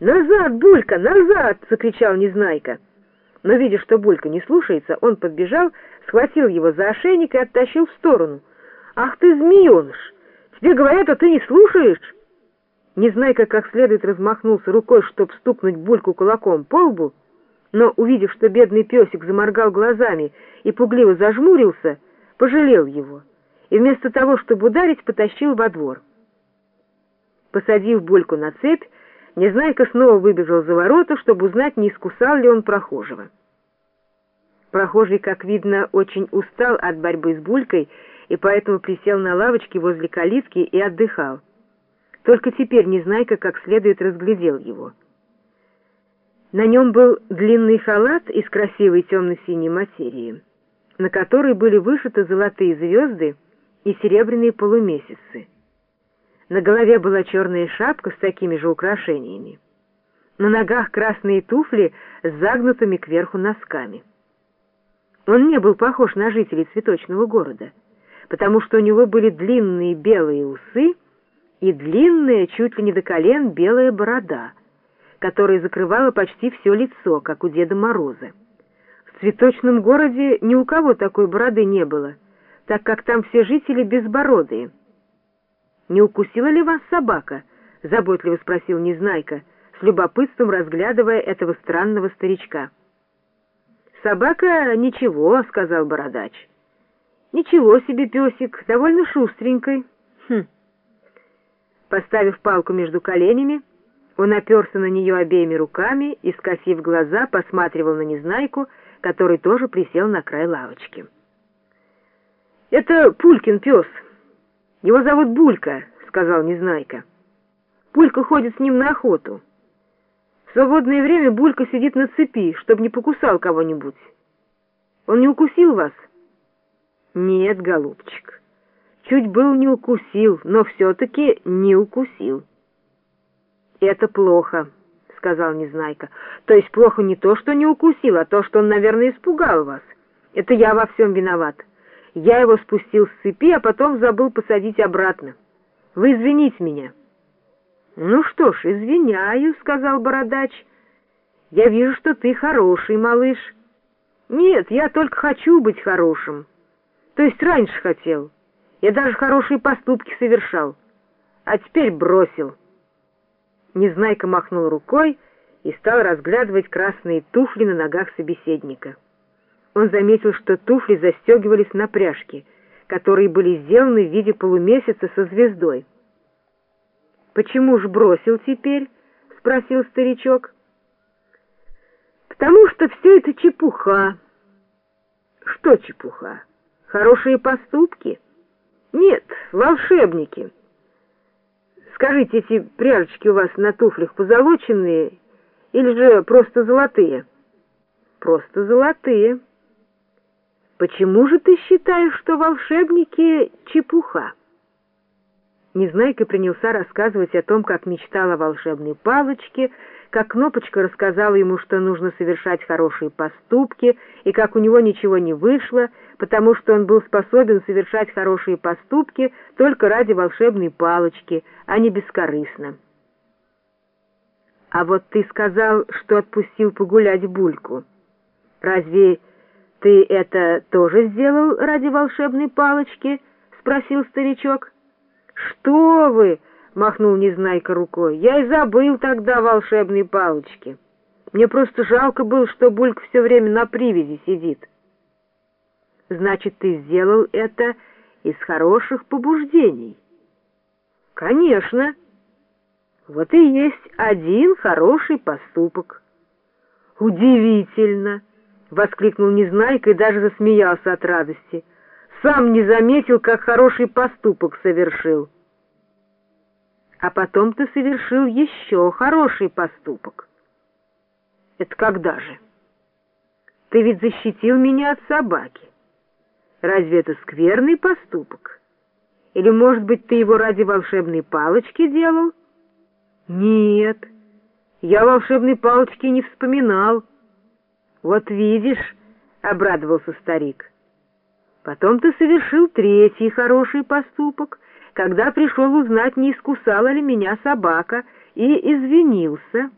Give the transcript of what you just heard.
«Назад, Булька, назад!» — закричал Незнайка. Но, видя, что Булька не слушается, он подбежал, схватил его за ошейник и оттащил в сторону. «Ах ты, змееныш! Тебе говорят, а ты не слушаешь!» Незнайка как следует размахнулся рукой, чтоб стукнуть Бульку кулаком по лбу, но, увидев, что бедный песик заморгал глазами и пугливо зажмурился, пожалел его и вместо того, чтобы ударить, потащил во двор. Посадив Бульку на цепь, Незнайка снова выбежал за ворота, чтобы узнать, не искусал ли он прохожего. Прохожий, как видно, очень устал от борьбы с Булькой и поэтому присел на лавочке возле калитки и отдыхал. Только теперь Незнайка как следует разглядел его. На нем был длинный халат из красивой темно-синей материи, на которой были вышиты золотые звезды и серебряные полумесяцы. На голове была черная шапка с такими же украшениями. На ногах красные туфли с загнутыми кверху носками. Он не был похож на жителей цветочного города, потому что у него были длинные белые усы и длинная, чуть ли не до колен, белая борода, которая закрывала почти все лицо, как у Деда Мороза. В цветочном городе ни у кого такой бороды не было, так как там все жители безбородые — «Не укусила ли вас собака?» — заботливо спросил Незнайка, с любопытством разглядывая этого странного старичка. «Собака ничего», — сказал бородач. «Ничего себе песик, довольно шустренький». «Хм». Поставив палку между коленями, он оперся на нее обеими руками и, скосив глаза, посматривал на Незнайку, который тоже присел на край лавочки. «Это Пулькин пес», «Его зовут Булька», — сказал Незнайка. «Булька ходит с ним на охоту. В свободное время Булька сидит на цепи, чтобы не покусал кого-нибудь. Он не укусил вас?» «Нет, голубчик, чуть был не укусил, но все-таки не укусил». «Это плохо», — сказал Незнайка. «То есть плохо не то, что не укусил, а то, что он, наверное, испугал вас. Это я во всем виноват». Я его спустил с цепи, а потом забыл посадить обратно. Вы извините меня. Ну что ж, извиняю, сказал бородач. Я вижу, что ты хороший малыш. Нет, я только хочу быть хорошим. То есть раньше хотел. Я даже хорошие поступки совершал. А теперь бросил. Незнайка махнул рукой и стал разглядывать красные туфли на ногах собеседника он заметил, что туфли застегивались на пряжке, которые были сделаны в виде полумесяца со звездой. «Почему ж бросил теперь?» — спросил старичок. «Потому что все это чепуха». «Что чепуха? Хорошие поступки?» «Нет, волшебники». «Скажите, эти пряжечки у вас на туфлях позолоченные или же просто золотые?» «Просто золотые». Почему же ты считаешь, что волшебники — чепуха? Незнайка принялся рассказывать о том, как мечтал о волшебной палочке, как Кнопочка рассказала ему, что нужно совершать хорошие поступки, и как у него ничего не вышло, потому что он был способен совершать хорошие поступки только ради волшебной палочки, а не бескорыстно. «А вот ты сказал, что отпустил погулять Бульку. Разве «Ты это тоже сделал ради волшебной палочки?» — спросил старичок. «Что вы!» — махнул Незнайка рукой. «Я и забыл тогда волшебной палочки. Мне просто жалко было, что Бульк все время на привязи сидит». «Значит, ты сделал это из хороших побуждений?» «Конечно. Вот и есть один хороший поступок». «Удивительно!» — воскликнул Незнайка и даже засмеялся от радости. «Сам не заметил, как хороший поступок совершил». «А потом ты совершил еще хороший поступок». «Это когда же?» «Ты ведь защитил меня от собаки. Разве это скверный поступок? Или, может быть, ты его ради волшебной палочки делал?» «Нет, я волшебной палочки не вспоминал». «Вот видишь», — обрадовался старик. «Потом ты совершил третий хороший поступок, когда пришел узнать, не искусала ли меня собака, и извинился».